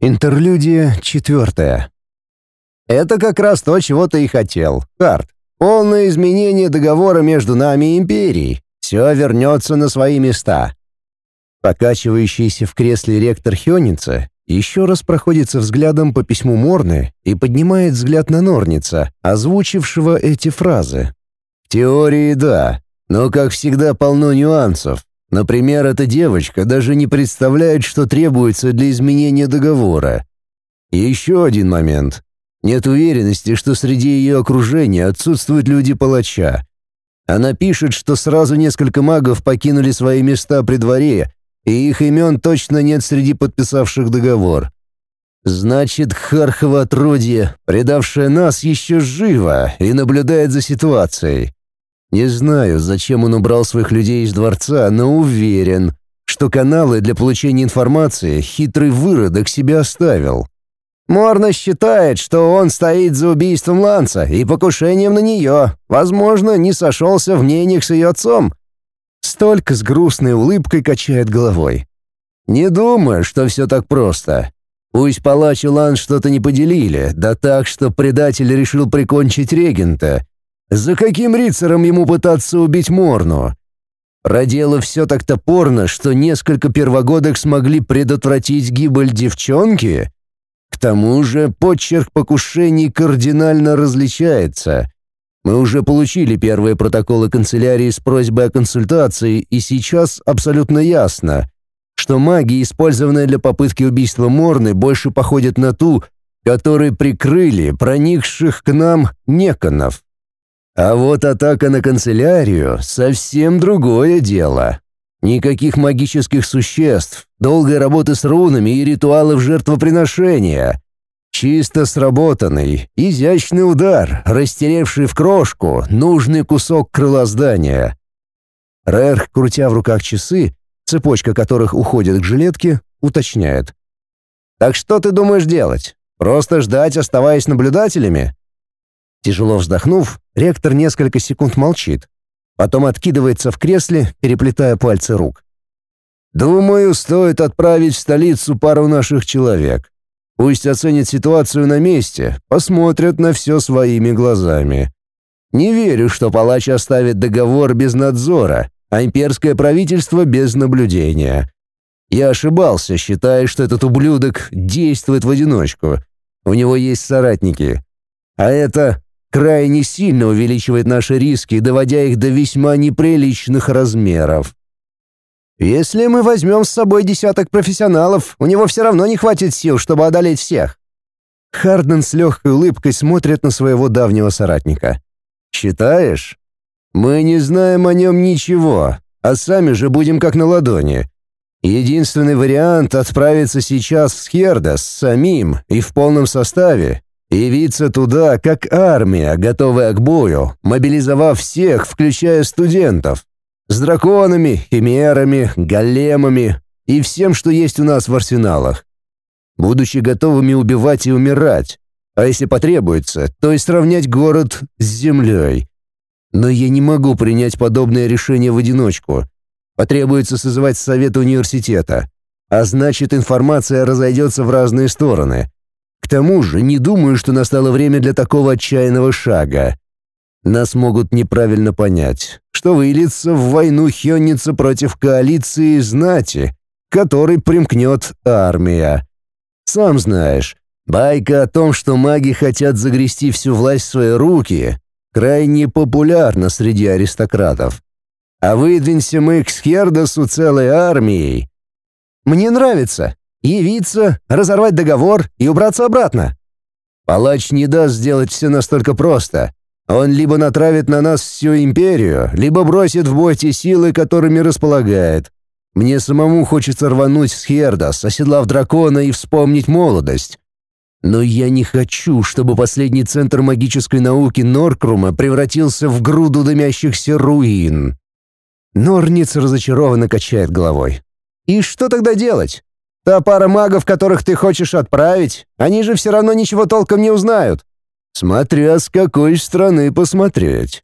Интерлюдия четвертая. Это как раз то, чего ты и хотел, Карт. Полное изменение договора между нами и Империей. Все вернется на свои места. Покачивающийся в кресле ректор Хёница еще раз проходится взглядом по письму Морны и поднимает взгляд на Норница, озвучившего эти фразы. В теории да, но, как всегда, полно нюансов. Например, эта девочка даже не представляет, что требуется для изменения договора. И еще один момент. Нет уверенности, что среди ее окружения отсутствуют люди палача. Она пишет, что сразу несколько магов покинули свои места при дворе, и их имен точно нет среди подписавших договор. Значит, Хархова отродье, предавшее нас, еще живо и наблюдает за ситуацией. Не знаю, зачем он убрал своих людей из дворца, но уверен, что каналы для получения информации хитрый выродок себе оставил. Морна считает, что он стоит за убийством Ланца и покушением на нее. Возможно, не сошелся в мнениях с ее отцом. Столько с грустной улыбкой качает головой. Не думаю, что все так просто. Пусть палач и Лан что-то не поделили, да так, что предатель решил прикончить регента, за каким рицаром ему пытаться убить Морну? Проделав все так топорно, что несколько первогодок смогли предотвратить гибель девчонки? К тому же почерк покушений кардинально различается. Мы уже получили первые протоколы канцелярии с просьбой о консультации, и сейчас абсолютно ясно, что магия, использованная для попытки убийства Морны, больше походит на ту, которой прикрыли проникших к нам неконов. А вот атака на канцелярию — совсем другое дело. Никаких магических существ, долгой работы с рунами и ритуалов жертвоприношения. Чисто сработанный, изящный удар, растеревший в крошку нужный кусок крыла здания. Рерх, крутя в руках часы, цепочка которых уходит к жилетке, уточняет. «Так что ты думаешь делать? Просто ждать, оставаясь наблюдателями?» Тяжело вздохнув, ректор несколько секунд молчит. Потом откидывается в кресле, переплетая пальцы рук. «Думаю, стоит отправить в столицу пару наших человек. Пусть оценят ситуацию на месте, посмотрят на все своими глазами. Не верю, что палач оставит договор без надзора, а имперское правительство без наблюдения. Я ошибался, считая, что этот ублюдок действует в одиночку. У него есть соратники. А это крайне сильно увеличивает наши риски, доводя их до весьма неприличных размеров. Если мы возьмем с собой десяток профессионалов, у него все равно не хватит сил, чтобы одолеть всех. Харден с легкой улыбкой смотрит на своего давнего соратника. «Считаешь? Мы не знаем о нем ничего, а сами же будем как на ладони. Единственный вариант — отправиться сейчас в Схердас самим и в полном составе, Явиться туда, как армия, готовая к бою, мобилизовав всех, включая студентов. С драконами, химерами, големами и всем, что есть у нас в арсеналах. Будучи готовыми убивать и умирать. А если потребуется, то и сравнять город с землей. Но я не могу принять подобное решение в одиночку. Потребуется созывать совет университета. А значит, информация разойдется в разные стороны. К тому же не думаю, что настало время для такого отчаянного шага. Нас могут неправильно понять, что выльется в войну Хённица против коалиции знати, которой примкнет армия. Сам знаешь, байка о том, что маги хотят загрести всю власть в свои руки, крайне популярна среди аристократов. А выдвинься мы к Схердосу целой армией. Мне нравится, Явиться, разорвать договор и убраться обратно. Палач не даст сделать все настолько просто. Он либо натравит на нас всю империю, либо бросит в бой те силы, которыми располагает. Мне самому хочется рвануть с Хердас, оседлав дракона и вспомнить молодость. Но я не хочу, чтобы последний центр магической науки Норкрума превратился в груду дымящихся руин. Норниц разочарованно качает головой. И что тогда делать? Та пара магов, которых ты хочешь отправить, они же все равно ничего толком не узнают. Смотря с какой страны посмотреть.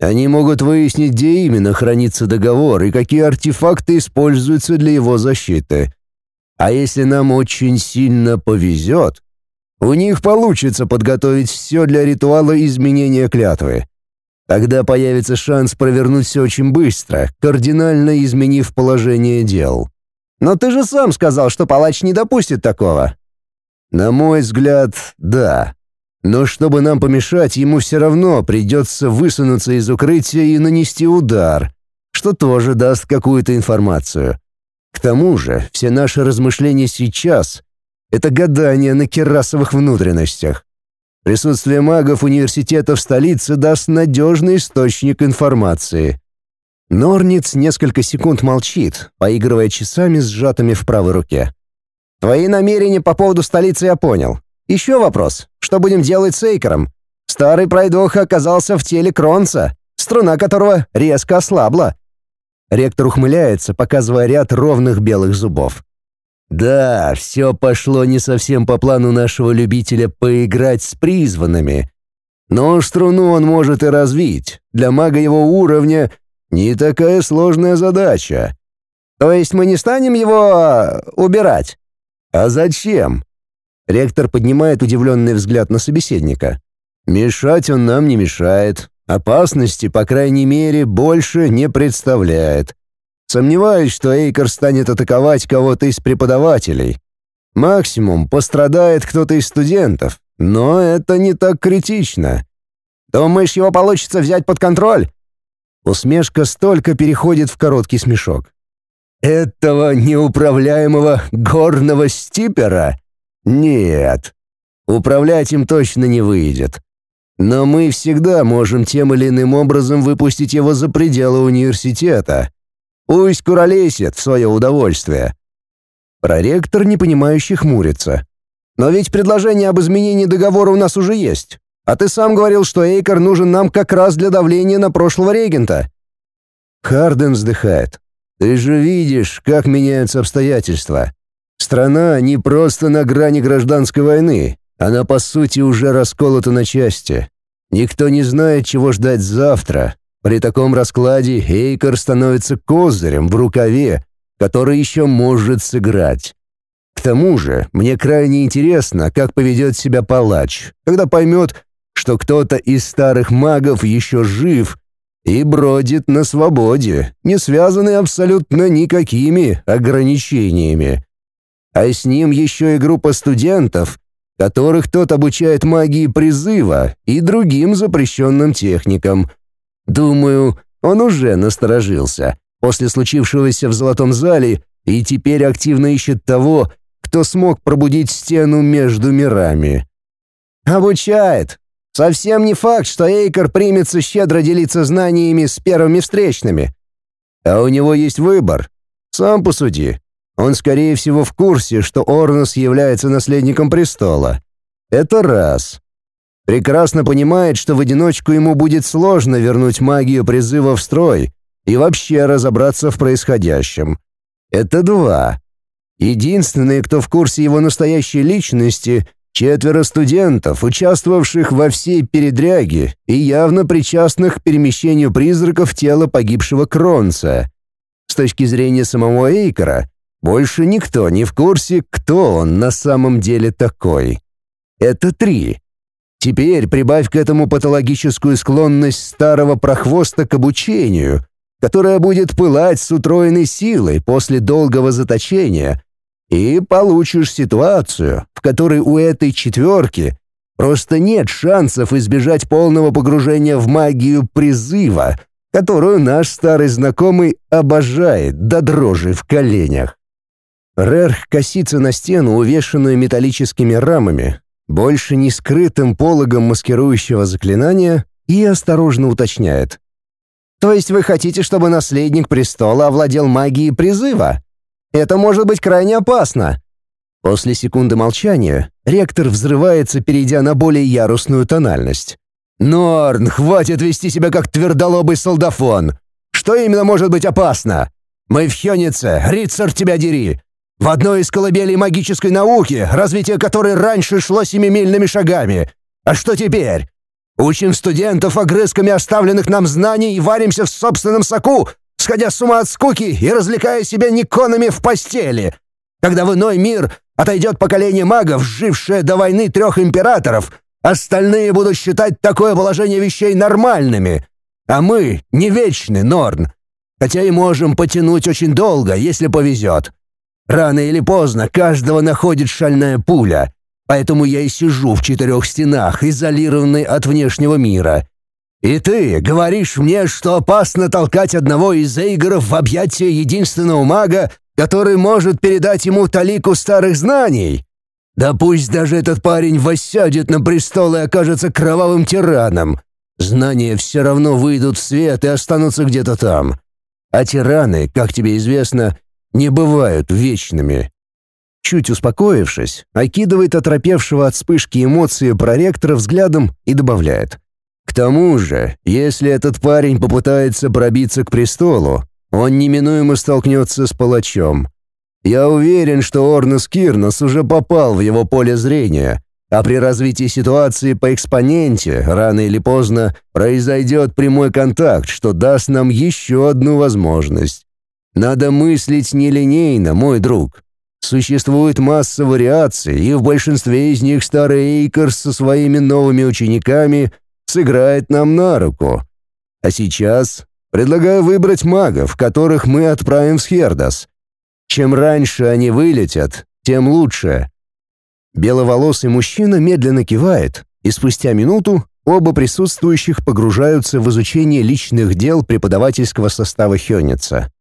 Они могут выяснить, где именно хранится договор и какие артефакты используются для его защиты. А если нам очень сильно повезет, у них получится подготовить все для ритуала изменения клятвы. Тогда появится шанс провернуть все очень быстро, кардинально изменив положение дел. Но ты же сам сказал, что палач не допустит такого. На мой взгляд, да. Но чтобы нам помешать, ему все равно придется высунуться из укрытия и нанести удар, что тоже даст какую-то информацию. К тому же, все наши размышления сейчас — это гадание на керасовых внутренностях. Присутствие магов университета в столице даст надежный источник информации. Норниц несколько секунд молчит, поигрывая часами сжатыми в правой руке. «Твои намерения по поводу столицы я понял. Еще вопрос. Что будем делать с Эйкером? Старый пройдоха оказался в теле Кронца, струна которого резко ослабла». Ректор ухмыляется, показывая ряд ровных белых зубов. Да, все пошло не совсем по плану нашего любителя поиграть с призванными. Но струну он может и развить. Для мага его уровня не такая сложная задача. То есть мы не станем его а, убирать? А зачем? Ректор поднимает удивленный взгляд на собеседника. Мешать он нам не мешает. Опасности, по крайней мере, больше не представляет. Сомневаюсь, что Эйкер станет атаковать кого-то из преподавателей. Максимум пострадает кто-то из студентов, но это не так критично. Думаешь, его получится взять под контроль? Усмешка столько переходит в короткий смешок. Этого неуправляемого горного стипера? Нет. Управлять им точно не выйдет. Но мы всегда можем тем или иным образом выпустить его за пределы университета. Пусть куролесит в свое удовольствие. Проректор, непонимающе, хмурится. Но ведь предложение об изменении договора у нас уже есть. А ты сам говорил, что Эйкер нужен нам как раз для давления на прошлого регента. Харден вздыхает. Ты же видишь, как меняются обстоятельства. Страна не просто на грани гражданской войны, она по сути уже расколота на части. Никто не знает, чего ждать завтра, при таком раскладе Эйкер становится козырем в рукаве, который еще может сыграть. К тому же, мне крайне интересно, как поведет себя палач, когда поймет, что кто-то из старых магов еще жив и бродит на свободе, не связанный абсолютно никакими ограничениями. А с ним еще и группа студентов, которых тот обучает магии призыва и другим запрещенным техникам — Думаю, он уже насторожился после случившегося в Золотом зале и теперь активно ищет того, кто смог пробудить стену между мирами. «Обучает. Совсем не факт, что Эйкер примется щедро делиться знаниями с первыми встречными. А у него есть выбор. Сам посуди. Он, скорее всего, в курсе, что Орнос является наследником престола. Это раз. Прекрасно понимает, что в одиночку ему будет сложно вернуть магию призыва в строй и вообще разобраться в происходящем. Это два. Единственные, кто в курсе его настоящей личности, четверо студентов, участвовавших во всей передряге и явно причастных к перемещению призраков тела погибшего Кронца. С точки зрения самого Эйкера, больше никто не в курсе, кто он на самом деле такой. Это три. Теперь прибавь к этому патологическую склонность старого прохвоста к обучению, которая будет пылать с утроенной силой после долгого заточения, и получишь ситуацию, в которой у этой четверки просто нет шансов избежать полного погружения в магию призыва, которую наш старый знакомый обожает до дрожи в коленях. Рерх косится на стену, увешанную металлическими рамами, больше не скрытым пологом маскирующего заклинания, и осторожно уточняет. «То есть вы хотите, чтобы наследник престола овладел магией призыва? Это может быть крайне опасно!» После секунды молчания ректор взрывается, перейдя на более ярусную тональность. «Норн, хватит вести себя как твердолобый солдафон! Что именно может быть опасно? Мы в Хёнице, рицарь тебя дери! В одной из колыбелей магической науки, развитие которой раньше шло семимильными шагами. А что теперь? Учим студентов огрызками оставленных нам знаний и варимся в собственном соку, сходя с ума от скуки и развлекая себя никонами в постели. когда в иной мир отойдет поколение магов, жившее до войны трех императоров, остальные будут считать такое положение вещей нормальными. А мы не вечны, Норн. Хотя и можем потянуть очень долго, если повезет. Рано или поздно каждого находит шальная пуля. Поэтому я и сижу в четырех стенах, изолированный от внешнего мира. И ты говоришь мне, что опасно толкать одного из Эйгоров в объятия единственного мага, который может передать ему талику старых знаний? Да пусть даже этот парень воссядет на престол и окажется кровавым тираном. Знания все равно выйдут в свет и останутся где-то там. А тираны, как тебе известно, не бывают вечными. Чуть успокоившись, окидывает оторопевшего от вспышки эмоции проректора взглядом и добавляет. «К тому же, если этот парень попытается пробиться к престолу, он неминуемо столкнется с палачом. Я уверен, что Орнус Кирнос уже попал в его поле зрения, а при развитии ситуации по экспоненте рано или поздно произойдет прямой контакт, что даст нам еще одну возможность. Надо мыслить нелинейно, мой друг. Существует масса вариаций, и в большинстве из них старый Эйкерс со своими новыми учениками сыграет нам на руку. А сейчас предлагаю выбрать магов, которых мы отправим в Схердас. Чем раньше они вылетят, тем лучше. Беловолосый мужчина медленно кивает, и спустя минуту оба присутствующих погружаются в изучение личных дел преподавательского состава Хённица.